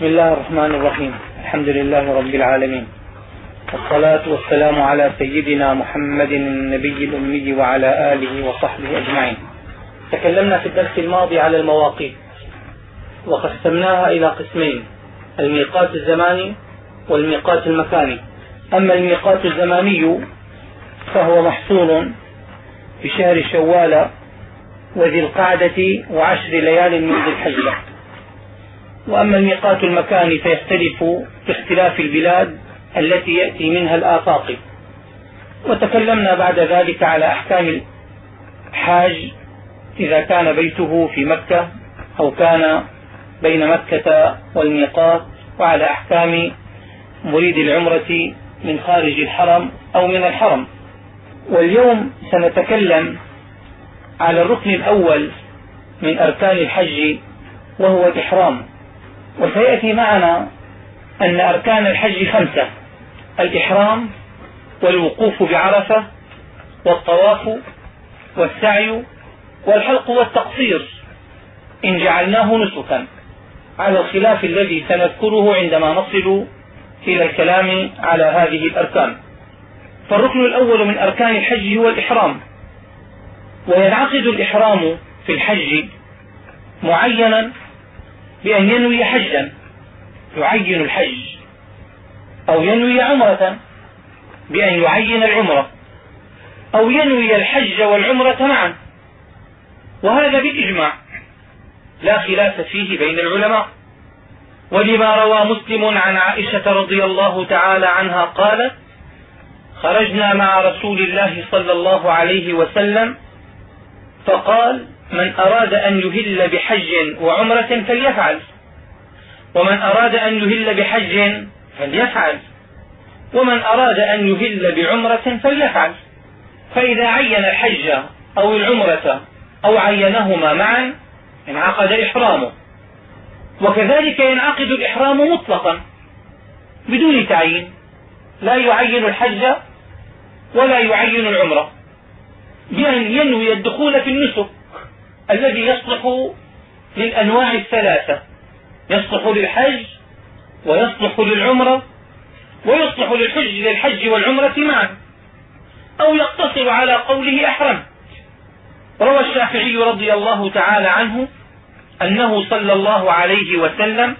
بسم الله الرحمن الرحيم. الحمد لله رب العالمين. والصلاة والسلام على سيدنا محمد النبي الأمي وعلى آله وصحبه أجمعين. تكلمنا في الدرس الماضي على المواقيت. وقسمناها إلى قسمين. الميقات الزماني والميقات المكاني. أما الميقات الزماني فهو محصور بشهر شوال وذي القعدة وعشر ليال من ذي الحجة وأما الميقات المكاني فيختلف باختلاف البلاد التي يأتي منها الآفاق. وتكلمنا بعد ذلك على أحكام الحاج إذا كان بيته في مكة أو كان بين مكة والميقات وعلى أحكام مريد العمرة من خارج الحرم أو من الحرم. واليوم سنتكلم على الركن الأول من أركان الحج وهو الإحرام. وسيأتي معنا أن أركان الحج خمسة الإحرام والوقوف بعرفة والطواف والسعي والحلق والتقصير إن جعلناه نسكا. على الخلاف الذي سنذكره عندما نصل إلى الكلام على هذه الأركان. فالركن الأول من أركان الحج هو الإحرام. وينعقد الإحرام في الحج معينا بأن ينوي حجا يعين الحج أو ينوي عمرة بأن يعين العمرة أو ينوي الحج والعمرة معا. وهذا بالإجماع لا خلاف فيه بين العلماء. ولما روى مسلم عن عائشة رضي الله تعالى عنها قالت خرجنا مع رسول الله صلى الله عليه وسلم فقال من أراد أن يهل بحج وعمرة فليفعل. ومن أراد أن يهل بحج فليفعل. ومن أراد أن يهل بعمرة فليفعل. فإذا عين الحج أو العمرة أو عينهما معا انعقد إحرامه وكذلك ينعقد الإحرام مطلقا بدون تعيين. لا يعين الحج ولا يعين العمرة. بأن ينوي الدخول في النسك. الذي يصلح للأنواع الثلاثة. يصلح للحج ويصلح للعمرة ويصلح للحج للحج والعمرة معا. أو يقتصر على قوله أحرم. روى الشافعي رضي الله تعالى عنه أنه صلى الله عليه وسلم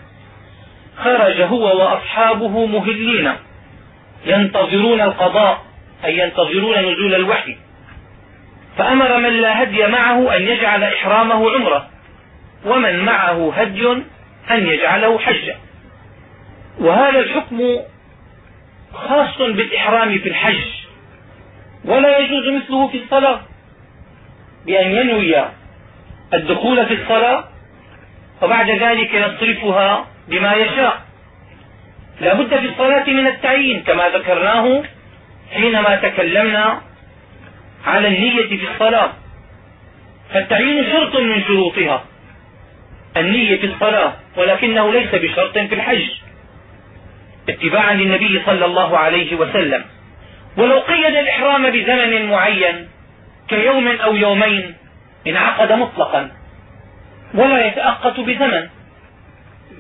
خرج هو وأصحابه مهلين. ينتظرون القضاء أي ينتظرون نزول الوحي. فأمر من لا هدي معه أن يجعل إحرامه عمرة ومن معه هدي أن يجعله حجة. وهذا الحكم خاص بالإحرام في الحج ولا يجوز مثله في الصلاة. بأن ينوي الدخول في الصلاة وبعد ذلك يصرفها بما يشاء. لا بد في الصلاة من التعيين كما ذكرناه حينما تكلمنا على النية في الصلاة. فالتعيين شرط من شروطها. النية في الصلاة ولكنه ليس بشرط في الحج. اتباعا للنبي صلى الله عليه وسلم. ولو قيد الإحرام بزمن معين كيوم أو يومين انعقد مطلقا. ولا يتأقت بزمن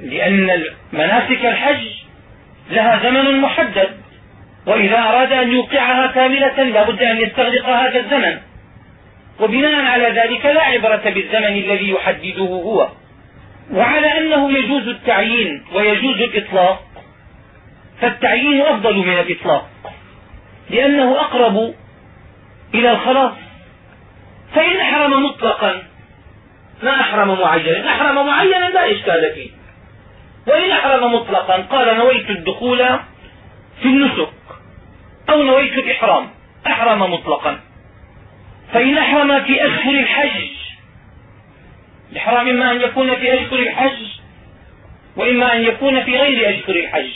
لأن مناسك الحج لها زمن محدد. وإذا أراد أن يوقعها كاملة لا بد أن يستغرق هذا الزمن. وبناء على ذلك لا عبرة بالزمن الذي يحدده هو. وعلى أنه يجوز التعيين ويجوز الإطلاق فالتعيين أفضل من الإطلاق لأنه أقرب إلى الخلاص. فإن أحرم مطلقا ما أحرم معينا. أحرم معينا لا إشكال فيه. وإن أحرم مطلقا قال نويت الدخول في النسك. أو نويت الإحرام. أحرم مطلقا. فإن أحرم في أشهر الحج. الإحرام إما أن يكون في أشهر الحج وإما أن يكون في غير أشهر الحج.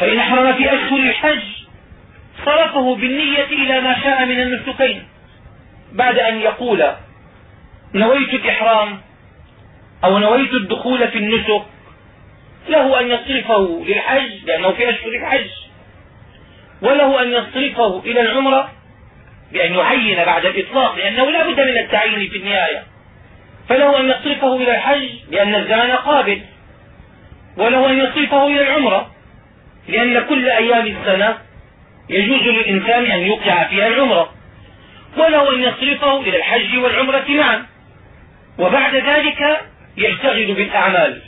فإن أحرم في أشهر الحج صرفه بالنية إلى ما شاء من النسكين. بعد أن يقول نويت الإحرام أو نويت الدخول في النسك له أن يصرفه للحج لأنه في أشهر الحج. وله أن يصرفه إلى العمرة بأن يعين بعد الإطلاق لأنه لا بد من التعيين في النهاية. فله أن يصرفه إلى الحج لأن الزمن قابل. وله أن يصرفه إلى العمرة لأن كل أيام السنة يجوز للإنسان أن يوقع فيها العمرة. وله أن يصرفه إلى الحج والعمرة معا. وبعد ذلك يشتغل بالأعمال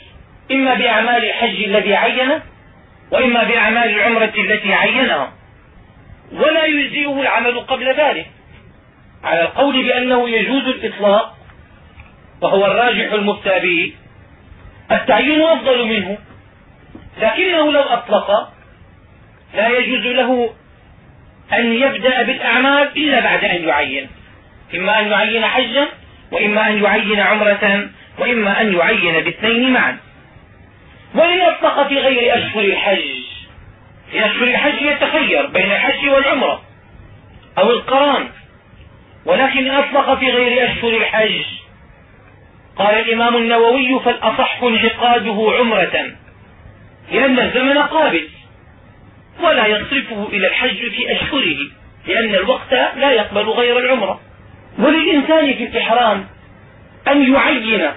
إما بأعمال الحج الذي عينه وإما بأعمال العمرة التي عينها. ولا يجزئه العمل قبل ذلك. على القول بأنه يجوز الإطلاق وهو الراجح المفتى التعيين أفضل منه. لكنه لو أطلق لا يجوز له أن يبدأ بالأعمال إلا بعد أن يعين. إما أن يعين حجا وإما أن يعين عمرة وإما أن يعين باثنين معا. وإن أطلق في غير أشهر الحج. في أشهر الحج يتخير بين الحج والعمرة أو القران. ولكن أطلق في غير أشهر الحج. قال الإمام النووي فالأصح انعقاده عمرة لأن الزمن قابل ولا يصرفه إلى الحج في أشهره لأن الوقت لا يقبل غير العمرة. وللإنسان في الإحرام أن يعين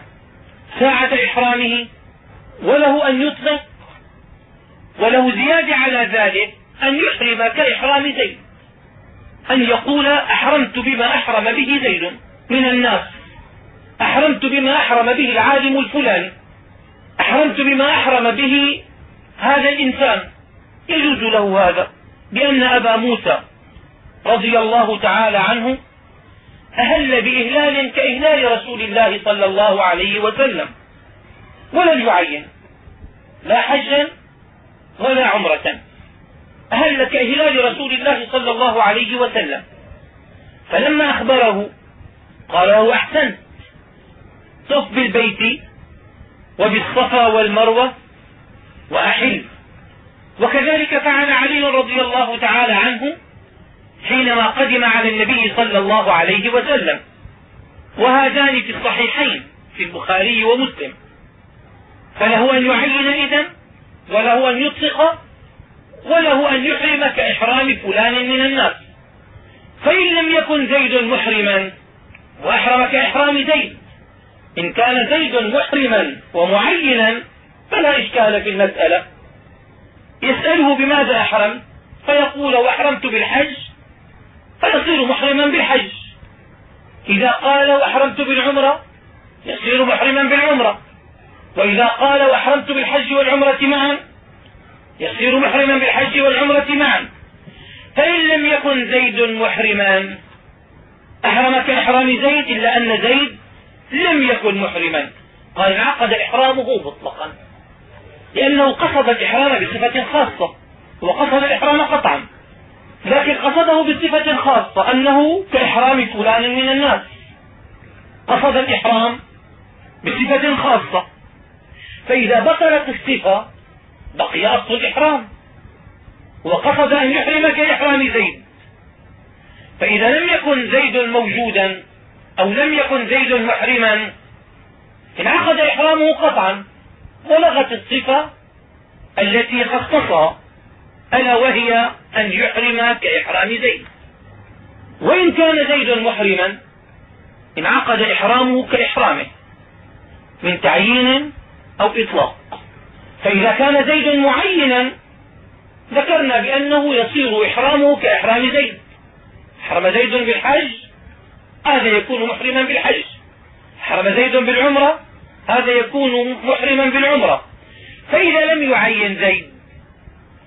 ساعة إحرامه وله أن يطلق وله زيادة على ذلك أن يحرم كإحرام زيد. أن يقول أحرمت بما أحرم به زيد من الناس. أحرمت بما أحرم به العالم الفلاني. أحرمت بما أحرم به هذا الإنسان. يجوز له هذا لأن أبا موسى رضي الله تعالى عنه أهل بإهلال كإهلال رسول الله صلى الله عليه وسلم. ولم يعين. لا حجا ولا عمرة. أهل كإهلال رسول الله صلى الله عليه وسلم. فلما أخبره قال له أحسنت طف بالبيت وبالصفا والمروة وأحل. وكذلك فعل علي رضي الله تعالى عنه حينما قدم على النبي صلى الله عليه وسلم. وهذان في الصحيحين في البخاري ومسلم. فله أن يعين إذن وله أن يطلق وله أن يحرم كإحرام فلان من الناس. فإن لم يكن زيد محرما وأحرم كإحرام زيد. إن كان زيد محرما ومعينا فلا إشكال في المسألة. يسأله بماذا أحرم؟ فيقول وأحرمت بالحج فيصير محرما بالحج. إذا قال وأحرمت بالعمرة يصير محرما بالعمرة. وإذا قال وأحرمت بالحج والعمرة معا يصير محرما بالحج والعمرة معا. فإن لم يكن زيد محرما أحرم كإحرام زيد إلا أن زيد لم يكن محرما. قال انعقد إحرامه مطلقا لأنه قصد الإحرام بصفة خاصة وقصد الإحرام قطعا. لكن قصده بصفة خاصة أنه كإحرام فلان من الناس. قصد الإحرام بصفة خاصة. فإذا بطلت الصفة بقي أصل الإحرام. وقصد أن يحرم كإحرام زيد. فإذا لم يكن زيد موجودا أو لم يكن زيد محرما انعقد إحرامه قطعا ولغت الصفة التي خصصها ألا وهي أن يحرم كإحرام زيد. وإن كان زيد محرما انعقد إحرامه كإحرامه من تعيين أو إطلاق. فإذا كان زيد معينا ذكرنا بأنه يصير إحرامه كإحرام زيد. حرم زيد بالحج هذا يكون محرما بالحج. حرم زيد بالعمرة هذا يكون محرما بالعمرة. فإذا لم يعين زيد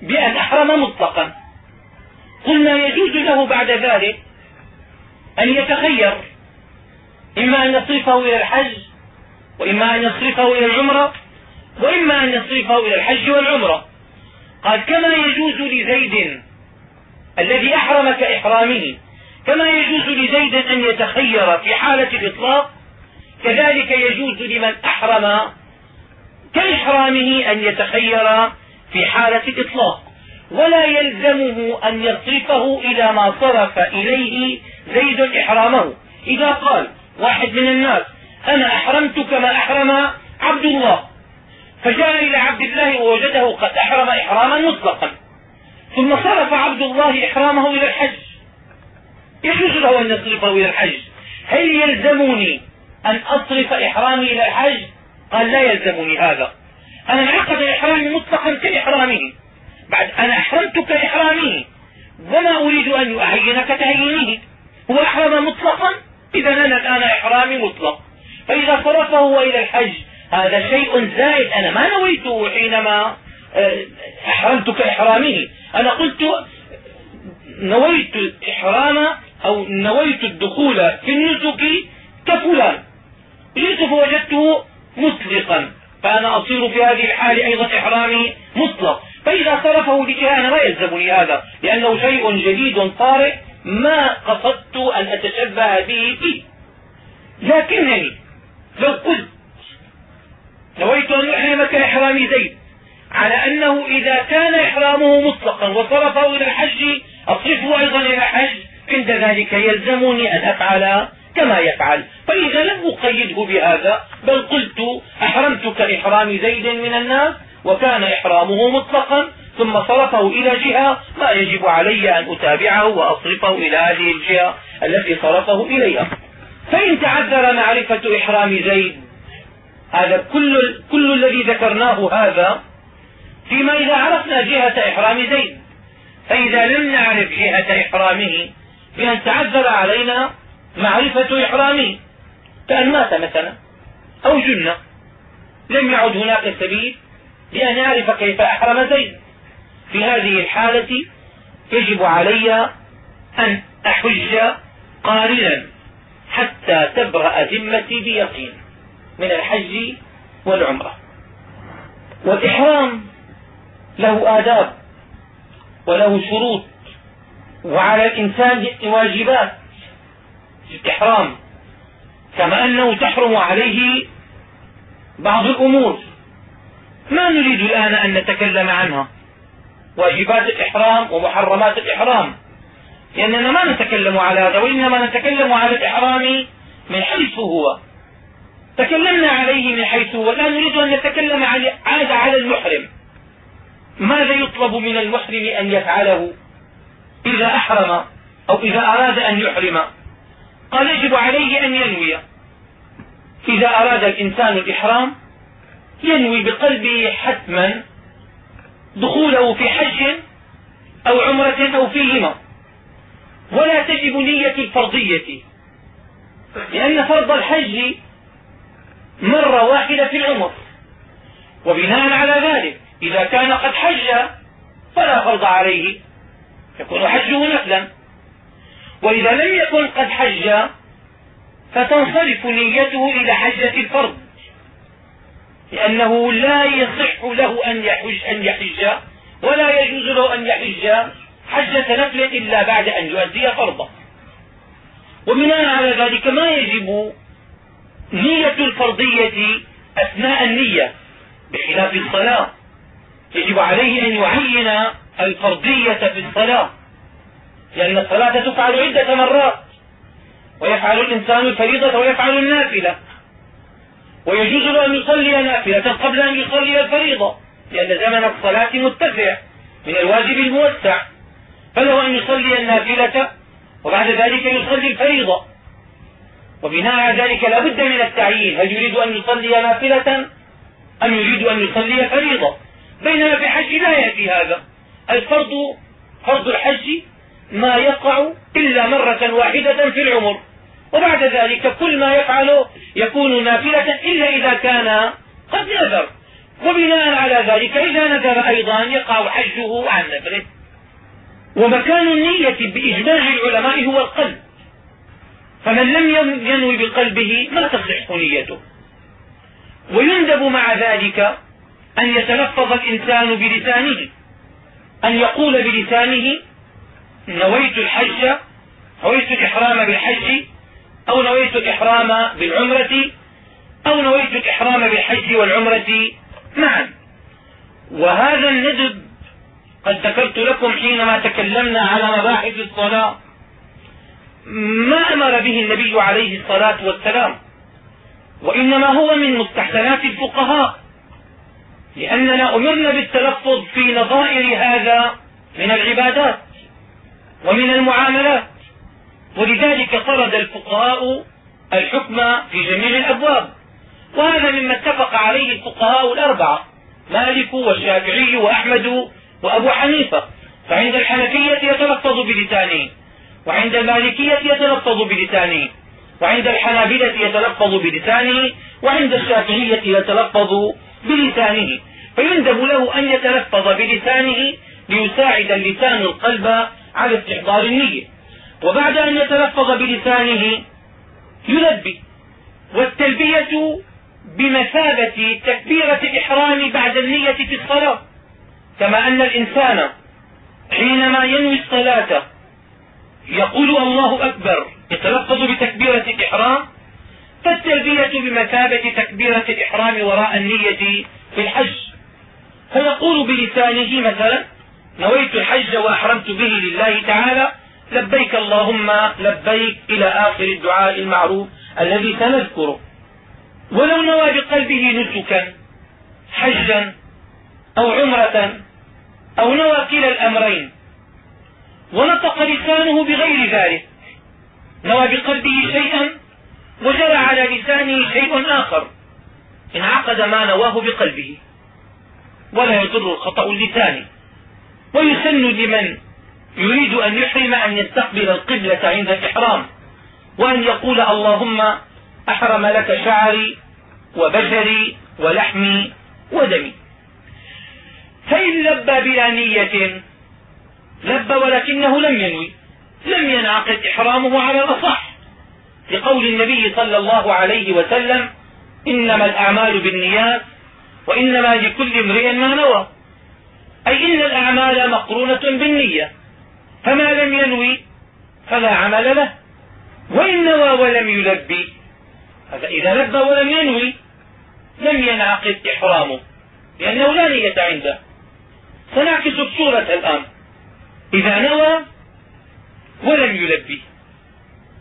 بأن أحرم مطلقا قلنا يجوز له بعد ذلك أن يتخير. إما أن يصرفه إلى الحج وإما أن يصرفه إلى العمرة وإما أن يصرفه إلى الحج والعمرة. قال كما يجوز لزيد الذي أحرم كإحرامه كما يجوز لزيد أن يتخير في حالة الإطلاق كذلك يجوز لمن أحرم كإحرامه أن يتخير في حالة الإطلاق. ولا يلزمه أن يصرفه إلى ما صرف إليه زيد إحرامه. إذا قال واحد من الناس أنا أحرمت كما أحرم عبد الله. فجاء إلى عبد الله ووجده قد أحرم إحراما مطلقا. ثم صرف عبد الله إحرامه إلى الحج. يجوز له أن يصرفه إلى الحج. هل يلزمني أن أصرف إحرامي إلى الحج؟ قال لا يلزمني هذا. أنا انعقد كإحرامه بعد أنا أحرمت كإحرامه وما أريد أن أعين كتعيينه هو أحرم مطلقا؟ إذا أنا الآن إحرامي مطلق. فإذا صرفه إلى الحج هذا شيء زائد. أنا ما نويته حينما آه، أحرمت كإحرامه. أنا قلت نويت الإحرام أو نويت الدخول في النسك كفلان. جئت فوجدته مطلقا فأنا أصير في هذه الحال أيضا إحرامي مطلق. فإذا صرفه لجهة أنا ما يلزمني هذا لأنه شيء جديد طارئ ما قصدت أن أتشبه به. فيه لكنني لو قلت نويت أن أحرم كإحرام زيد على أنه إذا كان إحرامه مطلقا وصرفه إلى الحج أصرفه أيضا إلى الحج عند ذلك يلزمني أن أفعل كما يفعل. فإذا لم أقيده بهذا بل قلت أحرمت كإحرام زيد من الناس وكان إحرامه مطلقا ثم صرفه إلى جهة ما يجب علي أن أتابعه وأصرفه إلى هذه الجهة التي صرفه إليها. فإن تعذر معرفة إحرام زيد هذا كل, كل الذي ذكرناه هذا فيما إذا عرفنا جهة إحرام زيد. فإذا لم نعرف جهة إحرامه بأن تعذر علينا معرفة إحرامه. كأن مات مثلا أو جن. لم يعد هناك سبيل لأن أعرف كيف أحرم زيد. في هذه الحالة يجب علي أن أحج قارنا حتى تبرأ ذمتي بيقين. من الحج والعمرة. والإحرام له آداب وله شروط وعلى الإنسان واجبات في الإحرام كما أنه تحرم عليه بعض الأمور. ما نريد الآن أن نتكلم عنها. واجبات الإحرام ومحرمات الإحرام. لأننا ما نتكلم على هذا وإنما نتكلم على الإحرام من حيث هو. تكلمنا عليه من حيث هو لا نريد أن نتكلم عاد على المحرم. ماذا يطلب من المحرم أن يفعله؟ إذا أحرم أو إذا أراد أن يحرم. قال يجب عليه أن ينوي. إذا أراد الإنسان الإحرام ينوي بقلبه حتما دخوله في حج أو عمرة أو فيهما ولا تجب نية الفرضية لأن فرض الحج مرة واحدة في العمر. وبناء على ذلك إذا كان قد حج فلا فرض عليه يكون حجه نفلا. وإذا لم يكن قد حج فتنصرف نيته إلى حجة الفرض. لأنه لا يصح له أن يحج, أن يحج ولا يجوز له أن يحج حجة نفل إلا بعد أن يؤدي فرضه. وبناء على ذلك ما يجب نية الفرضية أثناء النية بخلاف الصلاة. يجب عليه أن يعين الفرضية في الصلاة لأن الصلاة تفعل عدة مرات. ويفعل الإنسان الفريضة ويفعل النافلة. ويجوز له أن يصلي نافلة قبل أن يصلي الفريضة لأن زمن الصلاة متسع من الواجب الموسع. فله أن يصلي النافلة وبعد ذلك يصلي الفريضة. وبناء على ذلك لا بد من التعيين. هل يريد أن يصلي نافلة؟ أم يريد أن يصلي فريضة؟ بينما في الحج لا يأتي هذا. الفرض فرض الحج ما يقع إلا مرة واحدة في العمر. وبعد ذلك كل ما يفعله يكون نافلة إلا إذا كان قد نذر. وبناء على ذلك إذا نذر أيضا يقع حجه عن نذره. ومكان النية بإجماع العلماء هو القلب. فمن لم ينوي بقلبه ما تصح نيته. ويندب مع ذلك أن يتلفظ الإنسان بلسانه أن يقول بلسانه نويت الحج نويت الإحرام بالحج أو نويت الإحرام بالعمرة أو نويت الإحرام بالحج والعمرة معا. وهذا الندب قد ذكرت لكم حينما تكلمنا على مباحث الصلاة. ما أمر به النبي عليه الصلاة والسلام وإنما هو من مستحسنات الفقهاء لأننا أمرنا بالتلفظ في نظائر هذا من العبادات ومن المعاملات ولذلك طرد الفقهاء الحكم في جميع الأبواب. وهذا مما اتفق عليه الفقهاء الأربعة مالك والشافعي وأحمد وأبو حنيفة فعند الحنفية يتلفظ بلسانه. وعند المالكية يتلفظ بلسانه وعند الحنابلة يتلفظ بلسانه وعند الشافعية يتلفظ بلسانه. فيندب له أن يتلفظ بلسانه ليساعد اللسان القلب على استحضار النية. وبعد أن يتلفظ بلسانه يلبي والتلبية بمثابة تكبيرة الإحرام بعد النية في الصلاة. كما أن الإنسان حينما ينوي الصلاة يقول الله أكبر يتلفظ بتكبيرة الإحرام فالتلبية بمثابة تكبيرة الإحرام وراء النية في الحج. فيقول بلسانه مثلا نويت الحج وأحرمت به لله تعالى لبيك اللهم لبيك إلى آخر الدعاء المعروف الذي سنذكره. ولو نوى بقلبه نسكا حجا أو عمرة أو نوى كلا الأمرين ونطق لسانه بغير ذلك. نوى بقلبه شيئا وجرى على لسانه شيء آخر. انعقد ما نواه بقلبه. ولا يضر الخطأ اللساني ويسن لمن يريد أن يحرم أن يستقبل القبلة عند الإحرام. وأن يقول اللهم أحرم لك شعري وبشري ولحمي ودمي. فإن لبى بلا نية لبى ولكنه لم ينوي. لم ينعقد إحرامه على الأصح. لقول النبي صلى الله عليه وسلم إنما الأعمال بالنيات وإنما لكل امرئ ما نوى. أي إن الأعمال مقرونة بالنية. فما لم ينوي فلا عمل له. وإن نوى ولم يلبي هذا إذا لبى ولم ينوي لم ينعقد إحرامه لأنه لا نية عنده. سنعكس الصورة الآن. إذا نوى ولم يلبي.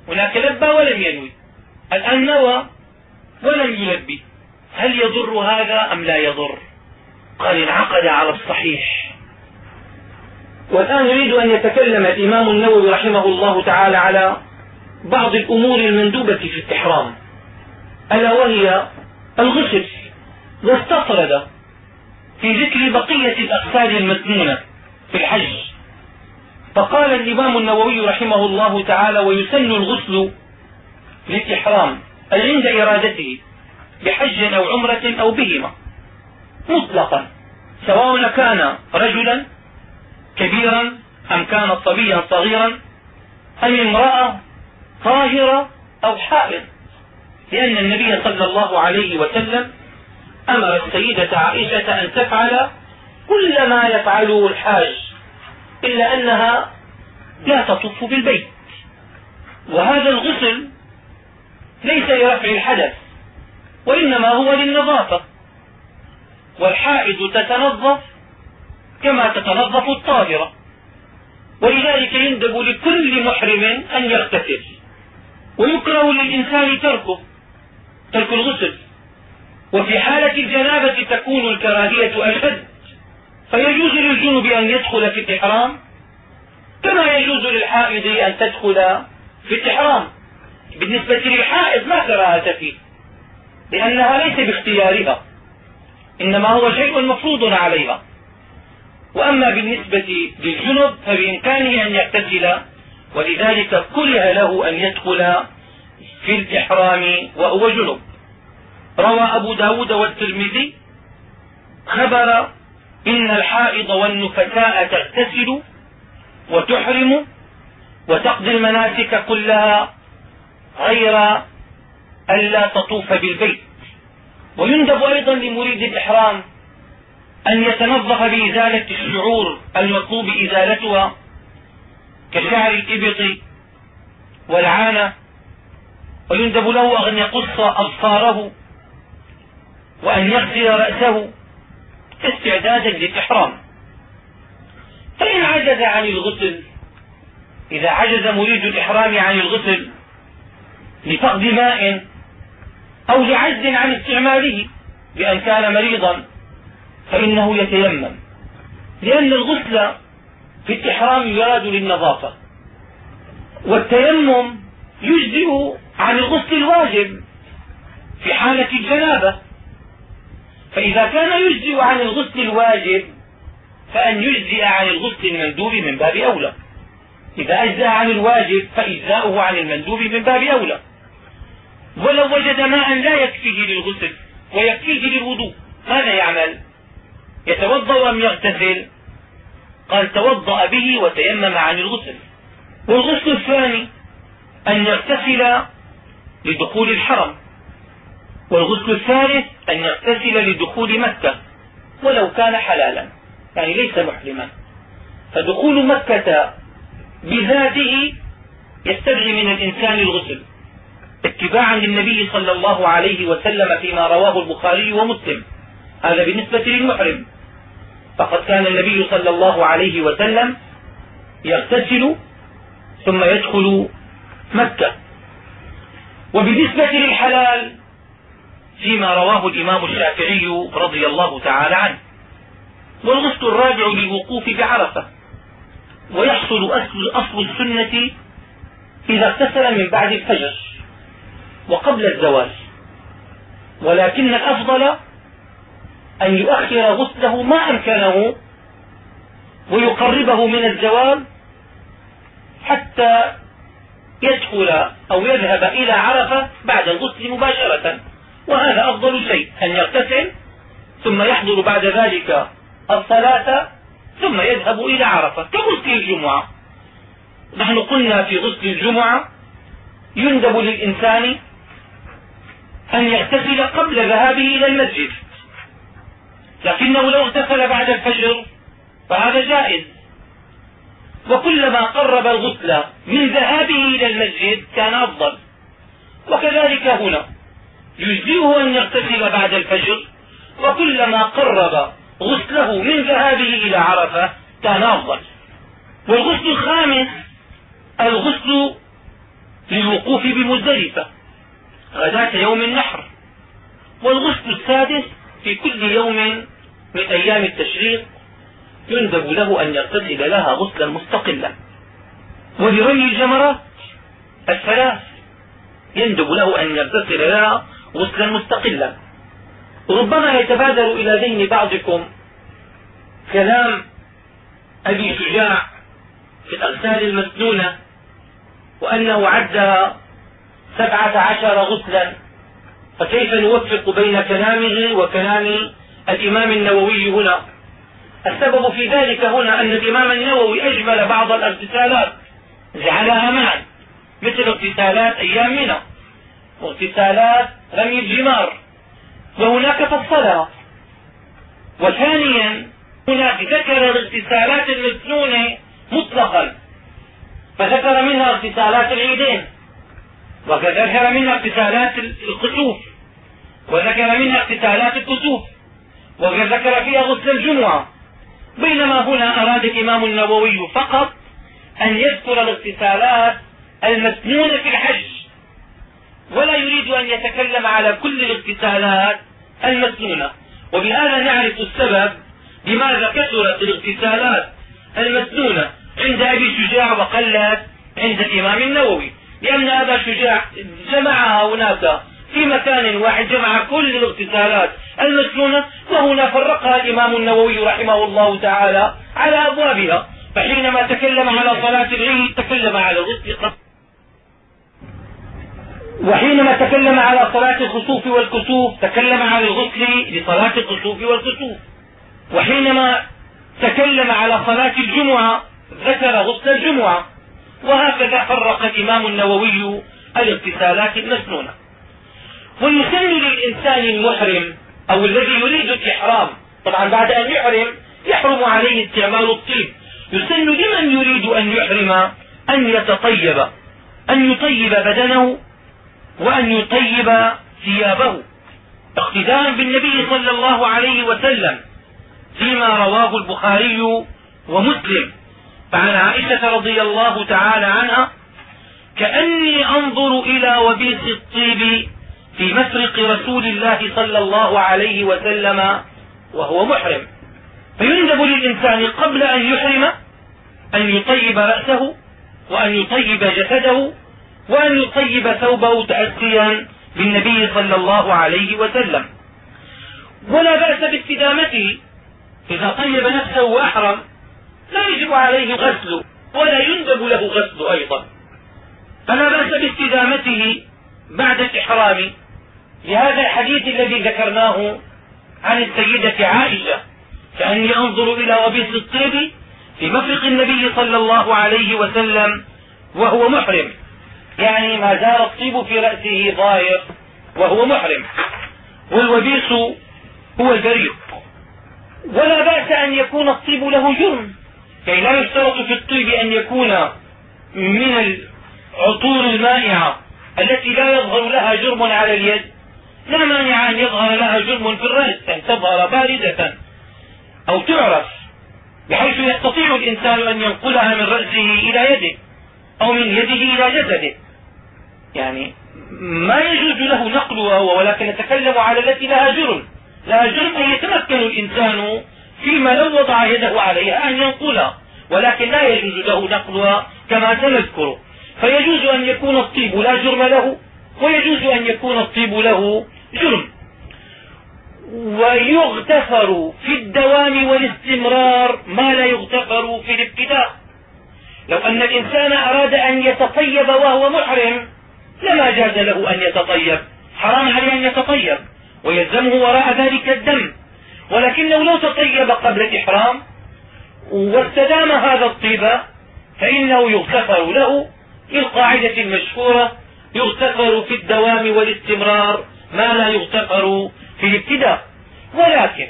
هناك لبى ولم ينوي. الآن نوى ولم يلبي. هل يضر هذا أم لا يضر؟ قال انعقد على الصحيح. والآن يريد أن يتكلم الإمام النووي رحمه الله تعالى على بعض الأمور المندوبة في الإحرام ألا وهي الغسل واستطرد في ذكر بقية الأغسال المسنونة في الحج. فقال الإمام النووي رحمه الله تعالى ويسن الغسل للإحرام أي عند إرادته بحج أو عمرة أو بهما. مطلقا. سواء كان رجلا كبيرا أم كان صبيا صغيرا أم امرأة طاهرة أو حائض. لأن النبي صلى الله عليه وسلم أمر السيدة عائشة أن تفعل كل ما يفعله الحاج. إلا أنها لا تطوف بالبيت. وهذا الغسل ليس لرفع الحدث وإنما هو للنظافة. والحائض تتنظف كما تتنظف الطاهرة. ولذلك يندب لكل محرم أن يغتسل. ويكره للإنسان تركه ترك الغسل. وفي حالة الجنابة تكون الكراهية أشد. فيجوز للجنب أن يدخل في الإحرام كما يجوز للحائض أن تدخل في الإحرام. بالنسبة للحائض لا كراهة فيه لأنها ليس باختيارها إنما هو شيء مفروض عليها. وأما بالنسبة للجنب فبإمكانه أن يغتسل ولذلك كره له أن يدخل في الإحرام وهو جنب روى أبو ب داود والترمذي خبر إن الحائض والنفساء تغتسل وتحرم وتقضي المناسك كلها غير ألا تطوف بالبيت. ويندب أيضا لمريد الإحرام أن يتنظف بإزالة الشعور المطلوب إزالتها كشعر الإبط والعانة. ويندب له أن يقص أبصاره وأن يغسل رأسه استعدادا للإحرام. فإن عجز عن الغسل إذا عجز مريد الإحرام عن الغسل لفقد ماء أو لعجز عن استعماله بأن كان مريضا فإنه يتيمم. لأن الغسل في الإحرام يراد للنظافة والتيمم يجزئ عن الغسل الواجب في حالة الجنابة. فإذا كان يجزئ عن الغسل الواجب فأن يجزئ عن الغسل المندوب من باب أولى. إذا أجزأ عن الواجب فإجزاؤه عن المندوب من باب أولى. ولو وجد ماء لا يكفيه للغسل ويكفيه للوضوء ماذا يعمل؟ يتوضأ أم يغتسل؟ قال توضأ به وتيمم عن الغسل. والغسل الثاني أن يغتسل لدخول الحرم. والغسل الثالث أن يغتسل لدخول مكة ولو كان حلالا يعني ليس محرما. فدخول مكة بذاته يستدعي من الإنسان الغسل اتباعا للنبي صلى الله عليه وسلم فيما رواه البخاري ومسلم. هذا بالنسبة للمحرم. فقد كان النبي صلى الله عليه وسلم يغتسل ثم يدخل مكة. وبالنسبة للحلال فيما رواه الإمام الشافعي رضي الله تعالى عنه. والغسل الراجع للوقوف بعرفة. ويحصل أصل, أصل السنة إذا اغتسل من بعد الفجر وقبل الزواج. ولكن الأفضل أن يؤخر غسله ما أمكنه ويقربه من الزوال حتى يدخل أو يذهب إلى عرفة بعد الغسل مباشرة. وهذا أفضل شيء أن يغتسل ثم يحضر بعد ذلك الصلاة ثم يذهب إلى عرفة. كغسل الجمعة. نحن قلنا في غسل الجمعة يندب للإنسان أن يغتسل قبل ذهابه إلى المسجد. لكنه لو اغتسل بعد الفجر فهذا جائز. وكلما قرب الغسل من ذهابه إلى المسجد كان أفضل. وكذلك هنا. يجزئه أن يغتسل بعد الفجر وكلما قرب غسله من ذهابه إلى عرفة أفضل والغسل الخامس الغسل للوقوف بمزدلفة غداة يوم النحر. والغسل السادس في كل يوم من أيام التشريق يندب له أن يغتسل لها غسلا مستقلا. ولرمي الجمرات الثلاث يندب له أن يغتسل لها غسلا مستقلا. ربما يتبادر إلى ذهن بعضكم كلام أبي شجاع في الأغسال المسنونة وأنه عد سبعة عشر غسلا. فكيف نوفق بين كلامه وكلام الإمام النووي هنا؟ السبب في ذلك هنا أن الإمام النووي أجمل بعض الاغتسالات جعلها معا مثل اغتسالات أيام منى واغتسالات رمي الجمار. وهناك فصلها وثانيا هناك ذكر الاغتسالات المسنونة مطلقا. فذكر منها اغتسالات العيدين. وذكر منها اغتسالات الكسوف وذكر منها اغتسالات الكسوف وذكر فيها غسل الجمعة. بينما هنا أراد الإمام النووي فقط أن يذكر الاغتسالات المسنونة في الحج. ولا يريد أن يتكلم على كل الاغتسالات المسنونة. وبهذا نعرف السبب لماذا كثرت الاغتسالات المسنونة عند أبي شجاع وقلت عند الإمام النووي لأن أبا شجاع جمعها هناك في مكان واحد جمع كل الاغتسالات المسنونة وهنا فرقها الإمام النووي رحمه الله تعالى على أبوابها فحينما تكلم على صلاة العيد تكلم على الغسل وحينما تكلم على صلاة الخسوف والكسوف تكلم على الغسل لصلاة الخسوف والكسوف. وحينما تكلم على صلاة الجمعة ذكر غسل الجمعة. وهكذا فرق الإمام النووي الاغتسالات المسنونة. ويسن للإنسان المحرم أو الذي يريد الإحرام طبعا بعد أن يحرم يحرم عليه استعمال الطيب. يسن لمن يريد أن يحرم أن يتطيب أن يطيب بدنه وأن يطيب ثيابه. اقتداء بالنبي صلى الله عليه وسلم فيما رواه البخاري ومسلم. فعن عائشة رضي الله تعالى عنها كأني أنظر إلى وبيس الطيب في مفرق رسول الله صلى الله عليه وسلم وهو محرم. فيندب للإنسان قبل أن يحرم أن يطيب رأسه وأن يطيب جسده وأن يطيب ثوبه تأسيا بالنبي صلى الله عليه وسلم. ولا بأس باستدامته. إذا طيب نفسه وأحرم لا يجب عليه غسله ولا يندب له غسل أيضا. فلا بأس باستدامته بعد الإحرام. لهذا الحديث الذي ذكرناه عن السيدة عائشة كأني أنظر إلى وبيس الطيب في مفرق النبي صلى الله عليه وسلم وهو محرم. يعني ما زال الطيب في رأسه ظاهر وهو محرم. والوبيس هو البريق. ولا بأس أن يكون الطيب له جرم. كي لا يشترط في الطيب أن يكون من العطور المائعة التي لا يظهر لها جرم على اليد. لا مانع أن يظهر لها جرم في الرأس أن تظهر باردة. أو تعرف بحيث يستطيع الإنسان أن ينقلها من رأسه إلى يده أو من يده إلى جسده. يعني ما يجوز له نقلها ولكن نتكلم على التي لها جرم. لها جرم أن يتمكن الإنسان فيما لو وضع يده عليها أن ينقلها ولكن لا يجوز له نقلها كما سنذكر. فيجوز أن يكون الطيب لا جرم له ويجوز أن يكون الطيب له جرم. ويغتفر في الدوام والاستمرار ما لا يغتفر في الابتداء. لو أن الإنسان أراد أن يتطيب وهو محرم لما جاز له أن يتطيب. حرام عليه أن يتطيب. ويلزمه وراء ذلك الدم. ولكنه لو تطيب قبل الإحرام واستدام هذا الطيب فإنه يغتفر له للقاعدة المشهورة يغتفر في الدوام والاستمرار ما لا يغتفر في الابتداء. ولكن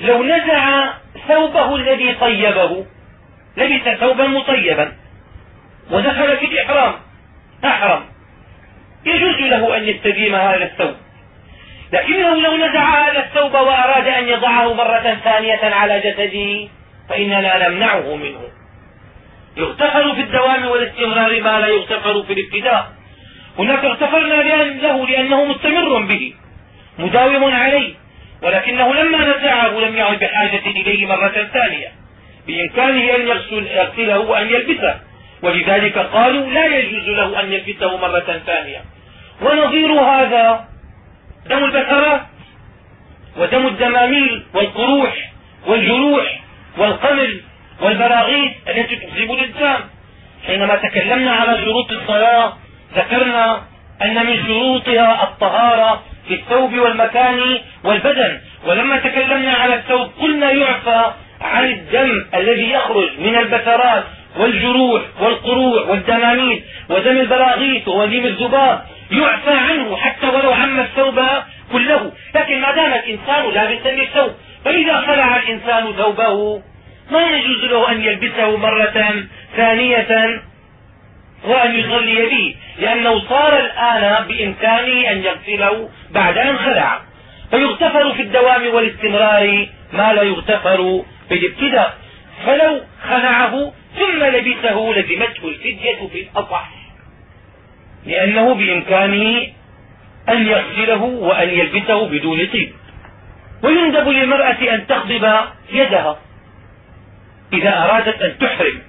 لو نزع ثوبه الذي طيبه لبس ثوبا مطيبا ودخل في الإحرام أحرم. يجوز له أن يستديم هذا الثوب. لكنه لو نزع هذا الثوب وأراد أن يضعه مرة ثانية على جسده فإننا نمنعه منه. يغتفر في الدوام والاستمرار ما لا يغتفر في الابتداء. هناك اغتفرنا له لأنه مستمر به مداوم عليه ولكنه لما نزعه لم يعد بحاجة إليه مرة ثانية. بإمكانه أن يغسله وأن يلبسه. ولذلك قالوا لا يجوز له أن يلبسه مرة ثانية. ونظير هذا دم البثرات ودم الدماميل والقروح والجروح والقمل والبراغيث التي تصيب الإنسان. حينما تكلمنا على شروط الصلاة ذكرنا أن من شروطها الطهارة في الثوب والمكان والبدن. ولما تكلمنا على الثوب قلنا يعفى عن الدم الذي يخرج من البثرات والجروح والقروع والدماميل ودم البراغيث ودم الذباب يعفى عنه حتى ولو عم الثوب كله. لكن ما دام الإنسان لابسا للثوب فإذا خلع الإنسان ثوبه ما يجوز له أن يلبسه مرة ثانية وأن يصلي به لأنه صار الآن بإمكانه أن يغسله بعد أن خلع. فيغتفر في الدوام والاستمرار ما لا يغتفر في الابتداء فلو خلعه ثم لبسه لزمته الفدية في الأصح لأنه بإمكانه أن يغسله وأن يلبسه بدون طيب. ويندب للمرأة أن تخضب يدها. إذا أرادت أن تحرم.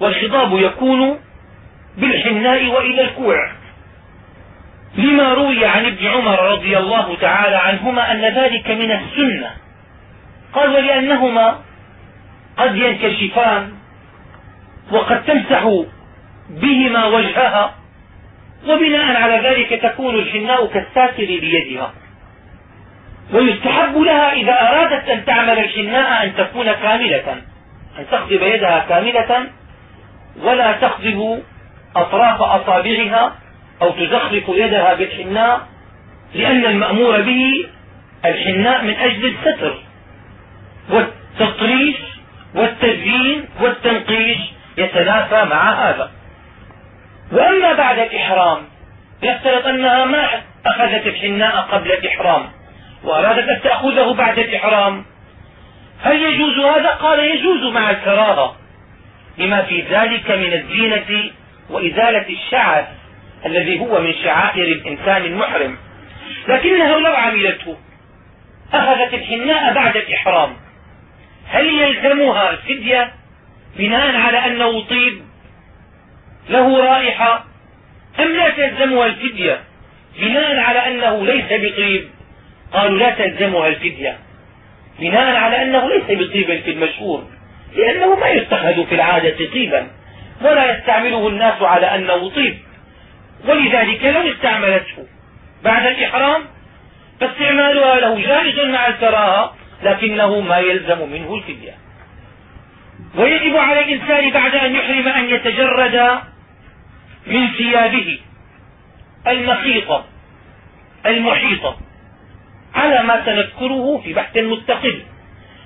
والخضاب يكون بالحناء وإلى الكوع. لما روي عن ابن عمر رضي الله تعالى عنهما أن ذلك من السنة. قال ولأنهما قد ينكشفان. وقد تمسح بهما وجهها وبناء على ذلك تكون الحناء كالساتر ليدها ويستحب لها إذا أرادت أن تعمل الحناء أن تكون كاملة أن تخضب يدها كاملة ولا تخضب أطراف أصابعها أو تزخرف يدها بالحناء لأن المأمور به الحناء من أجل الستر والتطريش والتزيين والتنقيش يتنافى مع هذا. وأما بعد الإحرام يفترض أنها ما أخذت الحناء قبل الإحرام وأرادت أن تأخذه بعد الإحرام. هل يجوز هذا؟ قال يجوز مع الكراهة لما في ذلك من الزينة وإزالة الشعث الذي هو من شعائر الإنسان المحرم. لكنها لو عملته أخذت الحناء بعد الإحرام. هل يلزمها الفدية بناء على أنه طيب له رائحة أم لا تلزمها الفدية؟ بناء على أنه ليس بطيب قالوا لا تلزمها الفدية. بناء على أنه ليس بطيب في المشهور لأنه ما يتخذ في العادة طيبا ولا يستعمله الناس على أنه طيب. ولذلك لو استعملته بعد الإحرام فاستعمالها له جائز مع الكراهة لكنه ما يلزم منه الفدية. ويجب على الإنسان بعد أن يحرم أن يتجرد من ثيابه المخيطة المحيطة على ما سنذكره في بحث مستقل.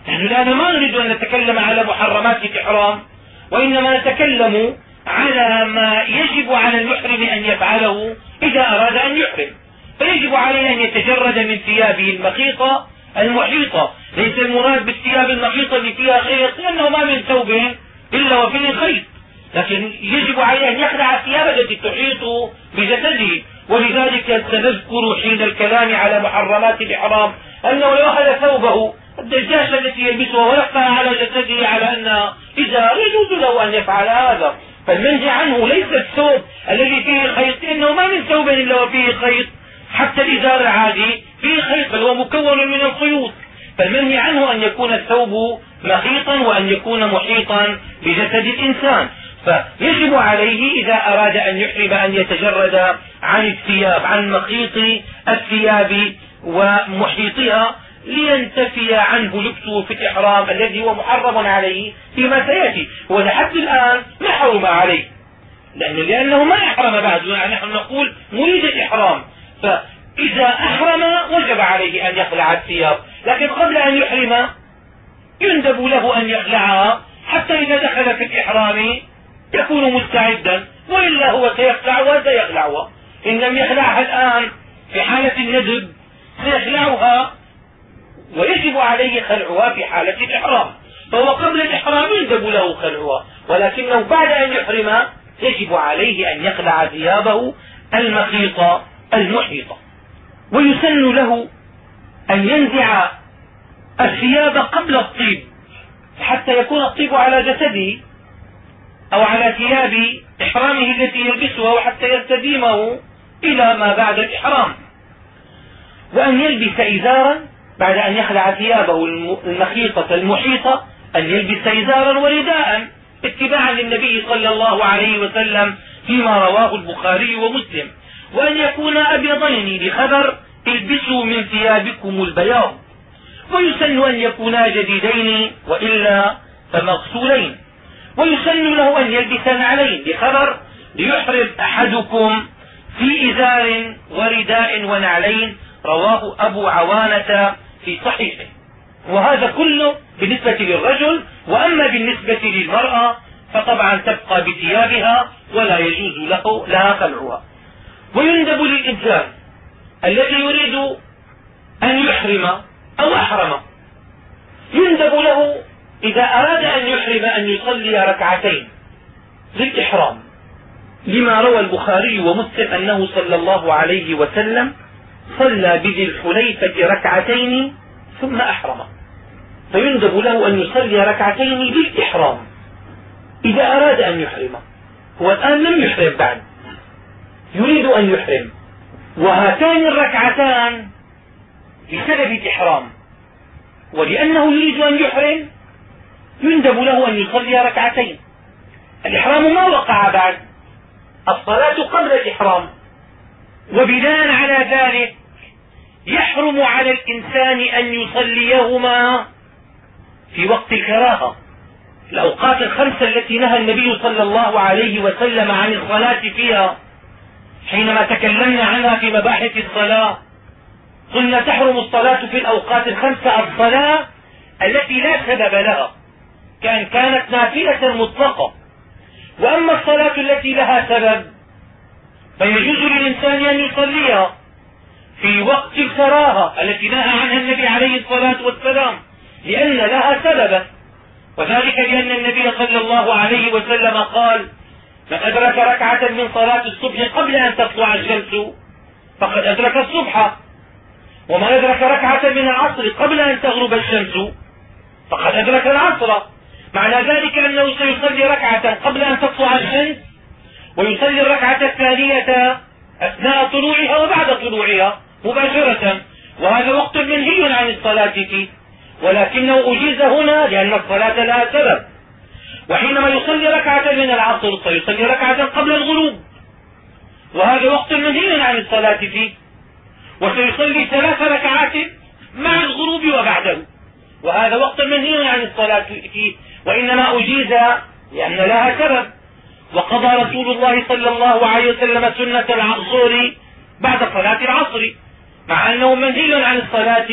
نحن الآن ما نريد أن نتكلم على محرمات الإحرام وإنما نتكلم على ما يجب على المحرم أن يفعله إذا أراد أن يحرم. فيجب عليه أن يتجرد من ثيابه المخيطة المحيطة. ليس المراد بالثياب المخيطة اللي فيها خيط لأنه ما من ثوب إلا وفيه خيط. لكن يجب عليه أن يخلع الثياب التي تحيط بجسده. ولذلك سنذكر حين الكلام على محرمات الإحرام أنه لو أخذ ثوبه الدجاجة التي يلبسها ويقطع على جسده على أنها إذا يجوز له أن يفعل هذا. فالمنهي عنه ليس الثوب الذي فيه خيط إنه ما من ثوب إلا وفيه خيط. حتى الإزار العادي فيه خيط بل هو مكون من الخيوط. فالمنهي عنه أن يكون الثوب مخيطا وأن يكون محيطا بجسد الإنسان. فيجب عليه إذا أراد أن يحرم أن يتجرد عن الثياب عن مخيط الثياب ومحيطها لينتفي عنه لبسه في الإحرام الذي هو محرم عليه فيما سيأتي. ولحد الآن ما حرم عليه. لأنه, لأنه ما أحرم بعد. نحن نقول نريد الإحرام. فإذا أحرم وجب عليه أن يخلع الثياب لكن قبل أن يحرم يندب له أن يخلعها حتى إذا دخل في الإحرام يكون مستعدا وإلا هو سيخلعها سيخلعها إن لم يخلعها الآن في حالة الندب سيخلعها ويجب عليه خلعها في حالة الإحرام. فهو قبل الإحرام يندب له خلعها ولكنه بعد أن يحرم يجب عليه أن يخلع ثيابه المخيطة المحيطة ويسن له أن ينزع الثياب قبل الطيب حتى يكون الطيب على جسده أو على ثياب إحرامه التي يلبسها وحتى يستديمه إلى ما بعد الإحرام. وأن يلبس إزارا بعد أن يخلع ثيابه المخيطة المحيطة أن يلبس إزارا ورداء اتباعا للنبي صلى الله عليه وسلم فيما رواه البخاري ومسلم. وأن يكون أبيضين لخبر البسوا من ثيابكم البياض. ويسن أن يكونا جديدين وإلا فمغسولين. ويسن له أن يلبس نعلين لخبر ليحرم أحدكم في إزار ورداء ونعلين. رواه أبو عوانة في صحيحه. وهذا كله بالنسبة للرجل وأما بالنسبة للمرأة فطبعا تبقى بثيابها ولا يجوز له لها خلعها ويندب للإنسان الذي يريد أن يحرم أو أحرم. يندب له إذا أراد أن يحرم أن يصلي ركعتين للإحرام. لما روى البخاري ومسلم أنه صلى الله عليه وسلم صلى بذي الحليفة ركعتين ثم أحرم. فيندب له أن يصلي ركعتين للإحرام. إذا أراد أن يحرم. هو الآن لم يحرم بعد. يريد أن يحرم. وهاتان الركعتان بسبب الإحرام. ولأنه يريد أن يحرم يندب له أن يصلي ركعتين. الإحرام ما وقع بعد. الصلاة قبل الإحرام. وبناء على ذلك يحرم على الإنسان أن يصليهما في وقت الكراهة. الأوقات الخمسة التي نهى النبي صلى الله عليه وسلم عن الصلاة فيها حينما تكلمنا عنها في مباحث الصلاة قلنا تحرم الصلاة في الأوقات الخمسة الصلاة التي لا سبب لها كأن كانت نافلة مطلقة. وأما الصلاة التي لها سبب فيجوز للإنسان أن يصليها في وقت الكراهة التي نهى عنها النبي عليه الصلاة والسلام لأن لها سببا. وذلك لأن النبي صلى الله عليه وسلم قال أدرك ركعة من صلاة الصبح قبل أن تطلع الشمس فقد أدرك الصبح. ومن أدرك ركعة من العصر قبل أن تغرب الشمس فقد أدرك العصر. معنى ذلك أنه سيصلي ركعة قبل أن تطلع الشمس ويصلي الركعة الثانية أثناء طلوعها وبعد طلوعها مباشرة. وهذا وقت منهي عن الصلاة فيه ولكنه أجيز هنا لأن الصلاة لها سبب. وحينما يصلي ركعة من العصر فيصلي ركعة قبل الغروب. وهذا وقت منهي عن الصلاة فيه. وسيصلي ثلاث ركعات مع الغروب وبعده. وهذا وقت منهي عن الصلاة فيه. وإنما أجيز لأن لها سبب. وقضى رسول الله صلى الله عليه وسلم سنة العصر بعد صلاة العصر. مع أنه منهي عن الصلاة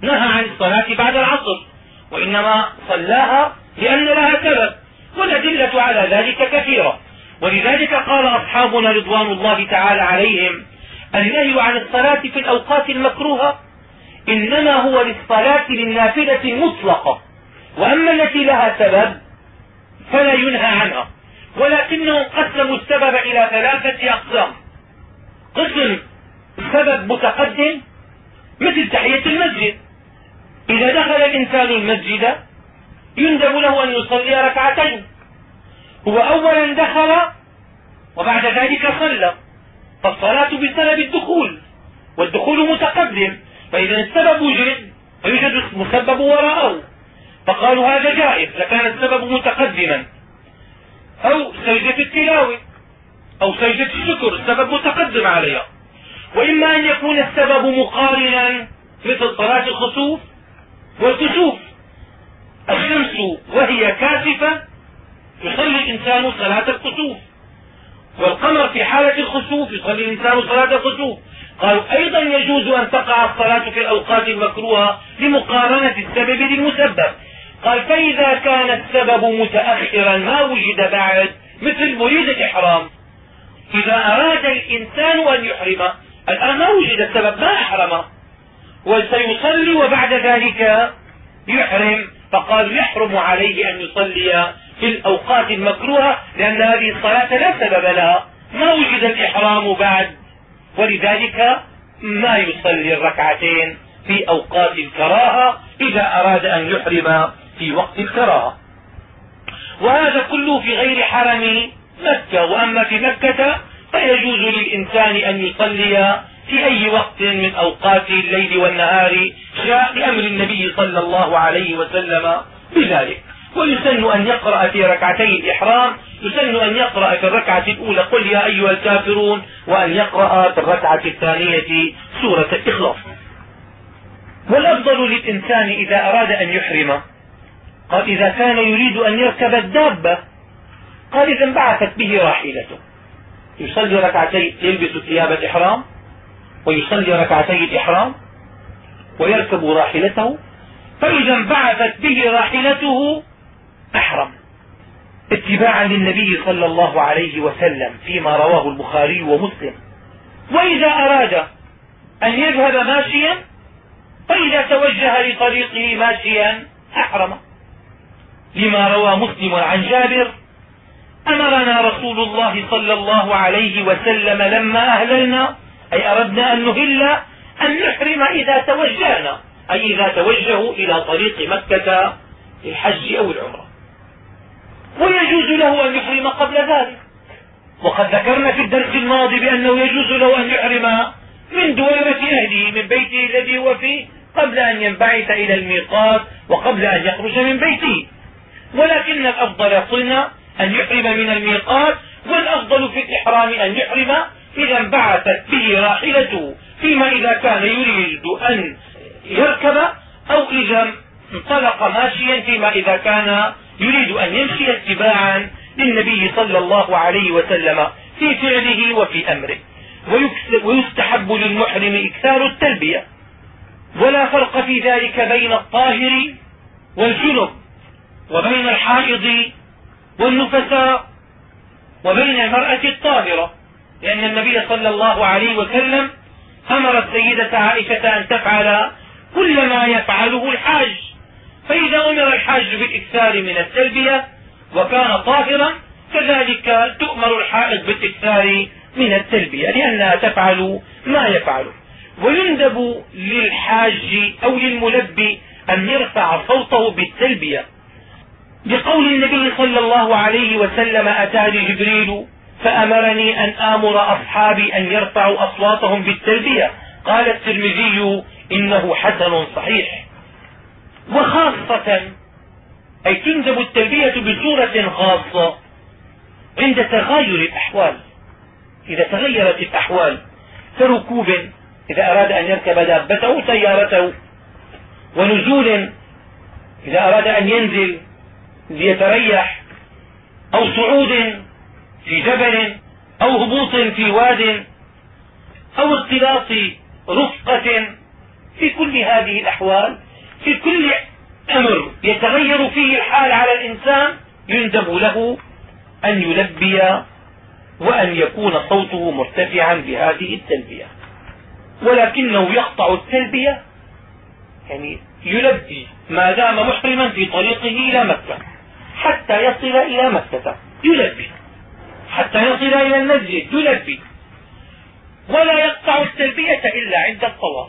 نهى عن الصلاة بعد العصر. وإنما صلاها لأن لها سبب والأدلة على ذلك كثيرة. ولذلك قال أصحابنا رضوان الله تعالى عليهم النهي عن الصلاة في الأوقات المكروهة إنما هو للصلاة للنافلة المطلقة. وأما التي لها سبب فلا ينهى عنها ولكنهم قسموا السبب إلى ثلاثة أقسام. قسم سبب متقدم مثل تحية المسجد. إذا دخل الإنسان المسجد يندب له أن يصلي ركعتين. هو أولا دخل وبعد ذلك صلى. فالصلاة بسبب الدخول والدخول متقدم. فإذا السبب وجد فيوجد مسبب وراءه. فقالوا هذا جائز لكان السبب متقدما. أو سجدة التلاوة أو سجدة الشكر السبب متقدم عليها. وإما أن يكون السبب مقارنا مثل صلاة الخسوف والكسوف. الشمس وهي كاسفة يصلي الإنسان صلاة الكسوف والقمر في حالة الخسوف يصلي الإنسان صلاة الخسوف قالوا أيضا يجوز أن تقع الصلاة في الأوقات المكروهة لمقارنة السبب للمسبب. قال فإذا كان السبب متأخرا ما وجد بعد مثل مريد الإحرام. إذا أراد الإنسان أن يحرم الآن ما وجد السبب ما أحرم. وسيصلي وبعد ذلك يحرم. فقال يحرم عليه أن يصلي في الأوقات المكروهة لأن هذه الصلاة لا سبب لها. ما وجد الإحرام بعد؟ ولذلك ما يصلي الركعتين في أوقات الكراهة إذا أراد أن يحرم في وقت الكراهة. وهذا كله في غير حرم مكة. وأما في مكة فيجوز للإنسان أن يصلي في أي وقت من أوقات الليل والنهار شاء لأمر النبي صلى الله عليه وسلم بذلك. ويسن أن يقرأ في ركعتي الإحرام يسن أن يقرأ في الركعة الأولى قل يا أيها الكافرون وأن يقرأ في الركعة الثانية سورة الإخلاص. والأفضل للإنسان إذا أراد أن يحرم قال إذا كان يريد أن يركب الدابة قال إذا انبعثت به راحلته. يصلي ركعتين يلبس ثياب الإحرام ويصلي ركعتي الإحرام ويركب راحلته فإذا انبعثت به راحلته أحرم. اتباعا للنبي صلى الله عليه وسلم فيما رواه البخاري ومسلم. وإذا أراد أن يذهب ماشيا فإذا توجه لطريقه ماشيا أحرم. لما روى مسلم عن جابر أمرنا رسول الله صلى الله عليه وسلم لما أهللنا أي أردنا أن نهل أن نحرم إذا توجهنا أي إذا توجهوا إلى طريق مكة للحج أو العمرة. ويجوز له أن يحرم قبل ذلك. وقد ذكرنا في الدرس الماضي بأنه يجوز له أن يحرم من دوامة أهله من بيته الذي هو فيه قبل أن ينبعث إلى الميقات وقبل أن يخرج من بيته. ولكن الأفضل قلنا أن يحرم من الميقات والأفضل في الإحرام أن يحرم إذا انبعثت به راحلته فيما إذا كان يريد أن يركب أو إذا انطلق ماشيا فيما إذا كان يريد أن يمشي اتباعا للنبي صلى الله عليه وسلم في فعله وفي أمره. ويستحب للمحرم إكثار التلبية. ولا فرق في ذلك بين الطاهر والجنب وبين الحائض والنفساء وبين المرأة الطاهرة. لأن النبي صلى الله عليه وسلم أمر السيدة عائشة أن تفعل كل ما يفعله الحاج. فإذا أمر الحاج بالإكثار من التلبية وكان طاهرا كذلك تؤمر الحائض بالإكثار من التلبية لأنها تفعل ما يفعله ويندب للحاج أو للملبي أن يرفع صوته بالتلبية. بقول النبي صلى الله عليه وسلم أتاني جبريل فأمرني أن آمر أصحابي أن يرفعوا أصواتهم بالتلبية. قال الترمذي إنه حسن صحيح. وخاصة أي تندب التلبية بصورة خاصة عند تغاير الأحوال. إذا تغيرت الأحوال كركوب إذا أراد أن يركب دابته سيارته. ونزول إذا أراد أن ينزل ليتريح أو صعود في جبل أو هبوط في واد أو اختلاط رفقة في كل هذه الأحوال في كل أمر يتغير فيه الحال على الإنسان يندب له أن يلبي وأن يكون صوته مرتفعا بهذه التلبية. ولكنه يقطع التلبية يعني يلبي ما دام محرما في طريقه إلى مكة حتى يصل إلى مكة يلبي. حتى يصل إلى المسجد يلبي ولا يقطع التلبية إلا عند الطواف.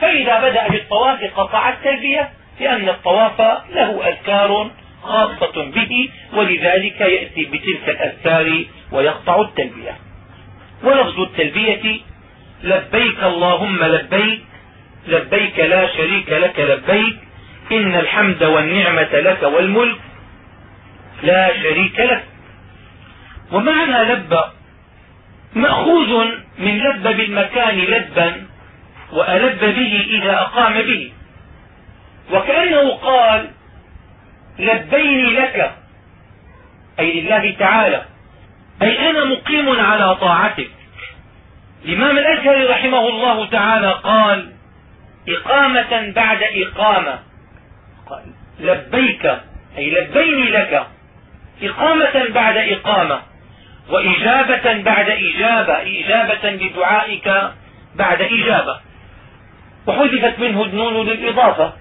فإذا بدأ بالطواف قطع التلبية لأن الطواف له أذكار خاصة به ولذلك يأتي بتلك الأذكار ويقطع التلبية. ولفظ التلبية لبيك اللهم لبيك لبيك لا شريك لك لبيك إن الحمد والنعمة لك والملك لا شريك لك. ومعنى لب مأخوذ من لب بالمكان لبا وألب به إذا أقام به. وكأنه قال لبيني لك أي لله تعالى. أي أنا مقيم على طاعتك. الإمام الأزهري رحمه الله تعالى قال إقامة بعد إقامة قال لبيك أي لبيني لك إقامة بعد إقامة. وإجابة بعد إجابة إجابة لدعائك بعد إجابة. وحذفت منه النون للإضافة.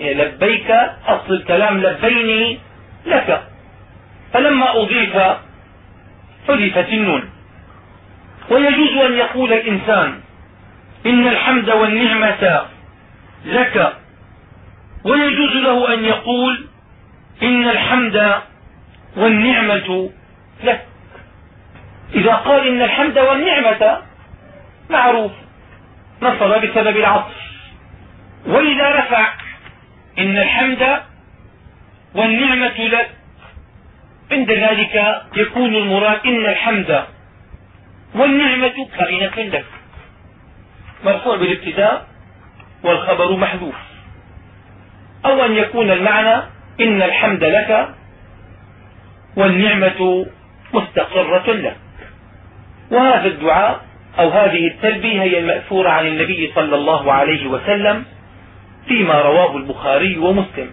لبيك أصل الكلام لبيني لك. فلما أضيف حذفت النون. ويجوز أن يقول الإنسان إن الحمد والنعمة لك. ويجوز له أن يقول إن الحمد والنعمة لك. إذا قال إن الحمد والنعمة معروف نصب بسبب العطف. وإذا رفع إن الحمد والنعمة لك عند ذلك يكون المراد إن الحمد والنعمة قرينة لك. مرفوع بالابتداء والخبر محذوف. أو أن يكون المعنى إن الحمد لك والنعمة مستقرة لك. وهذا الدعاء أو هذه التلبية هي المأثورة عن النبي صلى الله عليه وسلم فيما رواه البخاري ومسلم.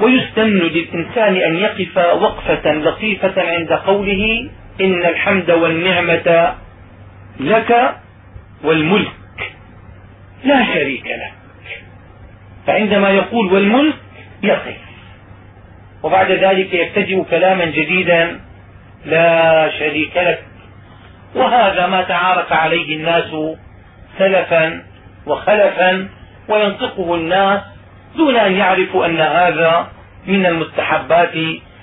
ويستن للإنسان أن يقف وقفة لطيفة عند قوله إن الحمد والنعمة لك والملك لا شريك لك. فعندما يقول والملك يقف. وبعد ذلك يبتدئ كلاما جديدا لا شريك لك. وهذا ما تعارف عليه الناس سلفا وخلفا وينطقه الناس دون أن يعرفوا أن هذا من المستحبات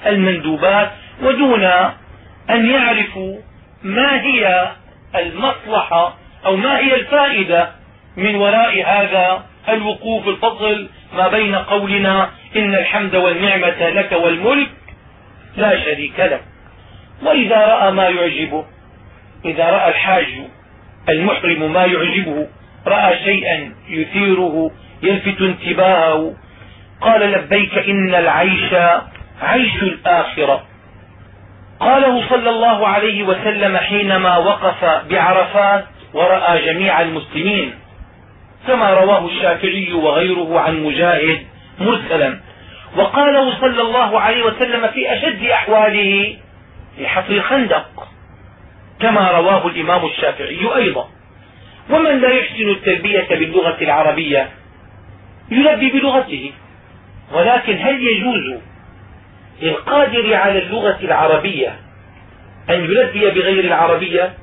المندوبات ودون أن يعرفوا ما هي المصلحة أو ما هي الفائدة من وراء هذا الوقوف الفصل ما بين قولنا إن الحمد والنعمة لك والملك لا شريك لك وإذا رأى ما يعجبه إذا رأى الحاج المحرم ما يعجبه رأى شيئا يثيره يلفت انتباهه قال لبيك إن العيش عيش الآخرة. قاله صلى الله عليه وسلم حينما وقف بعرفات ورأى جميع المسلمين كما رواه الشافعي وغيره عن مجاهد مرسلا. وقاله صلى الله عليه وسلم في أشد أحواله في حفر الخندق كما رواه الإمام الشافعي أيضا. ومن لا يحسن التلبية باللغة العربية يلبي بلغته. ولكن هل يجوز للقادر على اللغة العربية أن يلبي بغير العربية؟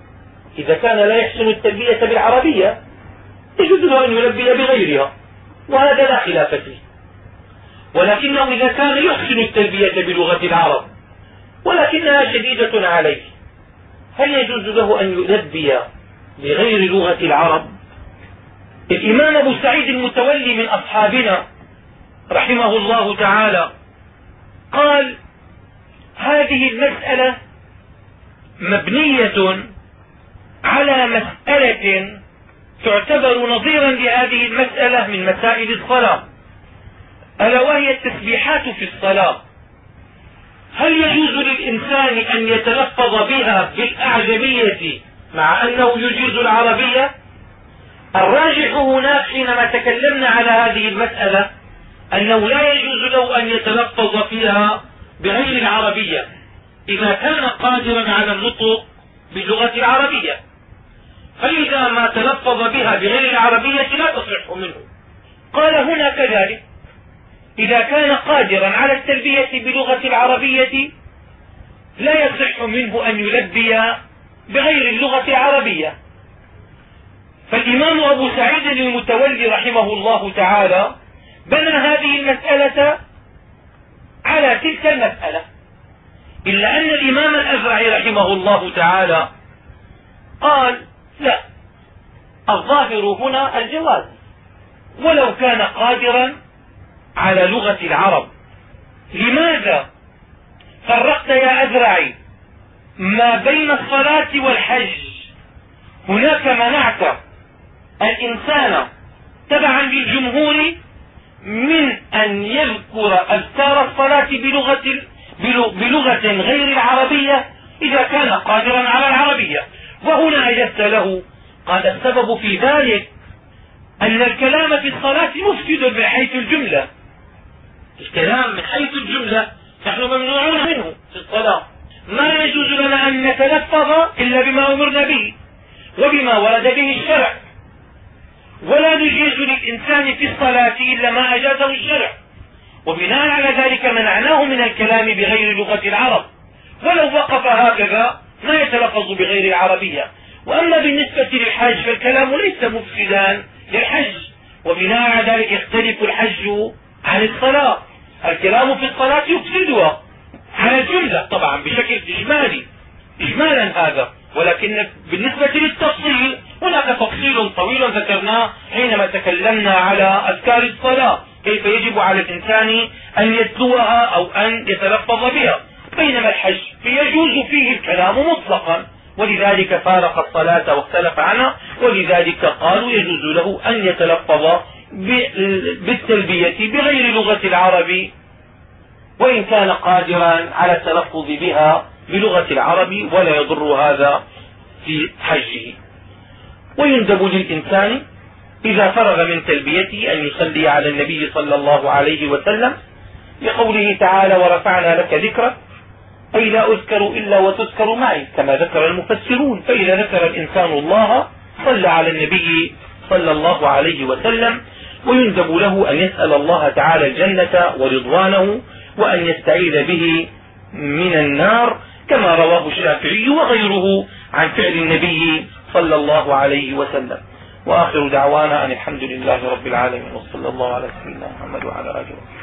إذا كان لا يحسن التلبية بالعربية يجوز له أن يلبي بغيرها. وهذا لا خلاف فيه. ولكنه إذا كان يحسن التلبية بلغة العرب ولكنها شديدة عليه. هل يجوز له أن يلبي بغير لغة العرب؟ الإمام أبو سعيد المتولي من أصحابنا رحمه الله تعالى قال هذه المسألة مبنية على مسألة تعتبر نظيرا لهذه المسألة من مسائل الصلاة ألا وهي التسبيحات في الصلاة. هل يجوز للإنسان أن يتلفظ بها بالأعجمية مع أنه يجيز العربية؟ الراجح هناك حينما تكلمنا على هذه المسألة أنه لا يجوز له أن يتلفظ فيها بغير العربية إذا كان قادرا على النطق باللغة العربية. فإذا ما تلفظ بها بغير العربية لا تصح منه. قال هنا كذلك إذا كان قادرا على التلبية بلغة العربية لا يصح منه أن يلبي بغير اللغة العربية. فالإمام أبو سعيد المتولي رحمه الله تعالى بنى هذه المسألة على تلك المسألة إلا أن الإمام الأزرعي رحمه الله تعالى قال لا الظاهر هنا الجواز ولو كان قادرا على لغة العرب. لماذا فرقت يا أزرعي ما بين الصلاة والحج؟ هناك منعت الإنسان تبعا للجمهور من أن يذكر أذكار الصلاة بلغة, بلغة غير العربية إذا كان قادرا على العربية. وهنا أجبت له قال السبب في ذلك أن الكلام في الصلاة مفسد من حيث الجملة. الكلام من حيث الجملة نحن ممنوعون منه في الصلاة. ما يجوز لنا أن نتلفظ إلا بما أمرنا به وبما ورد به الشرع. ولا نجيز للإنسان في الصلاة إلا ما أجازه الشرع. وبناء على ذلك منعناه من الكلام بغير لغة العرب. ولو وقف هكذا ما يتلفظ بغير العربية. وأما بالنسبة للحج فالكلام ليس مفسدا للحج. وبناء على ذلك يختلف الحج عن الصلاة. الكلام في الصلاة يفسدها. على الجملة طبعا بشكل إجمالي. إجمالا هذا. ولكن بالنسبة للتفصيل هناك تفصيل طويل ذكرناه حينما تكلمنا على أذكار الصلاة. كيف يجب على الإنسان أن يتلوها أو أن يتلفظ بها. بينما الحج يجوز فيه الكلام مطلقا. ولذلك فارق الصلاة واختلف عنها. ولذلك قالوا يجوز له أن يتلفظ بالتلبية بغير لغة العرب وإن كان قادرا على التلفظ بها بلغة العرب ولا يضر هذا في حجه. ويندب للإنسان إذا فرغ من تلبيته أن يصلي على النبي صلى الله عليه وسلم لقوله تعالى ورفعنا لك ذكرك أي لا أذكر إلا وتذكر معي. كما ذكر المفسرون فإذا ذكر الإنسان الله صلى على النبي صلى الله عليه وسلم ويندب له أن يسأل الله تعالى الجنة ورضوانه وأن يستعيذ به من النار كما رواه الشافعي وغيره عن فعل النبي صلى الله عليه وسلم. وآخر دعوانا أن الحمد لله رب العالمين وصلى الله على سيدنا محمد وعلى آله وصحبه.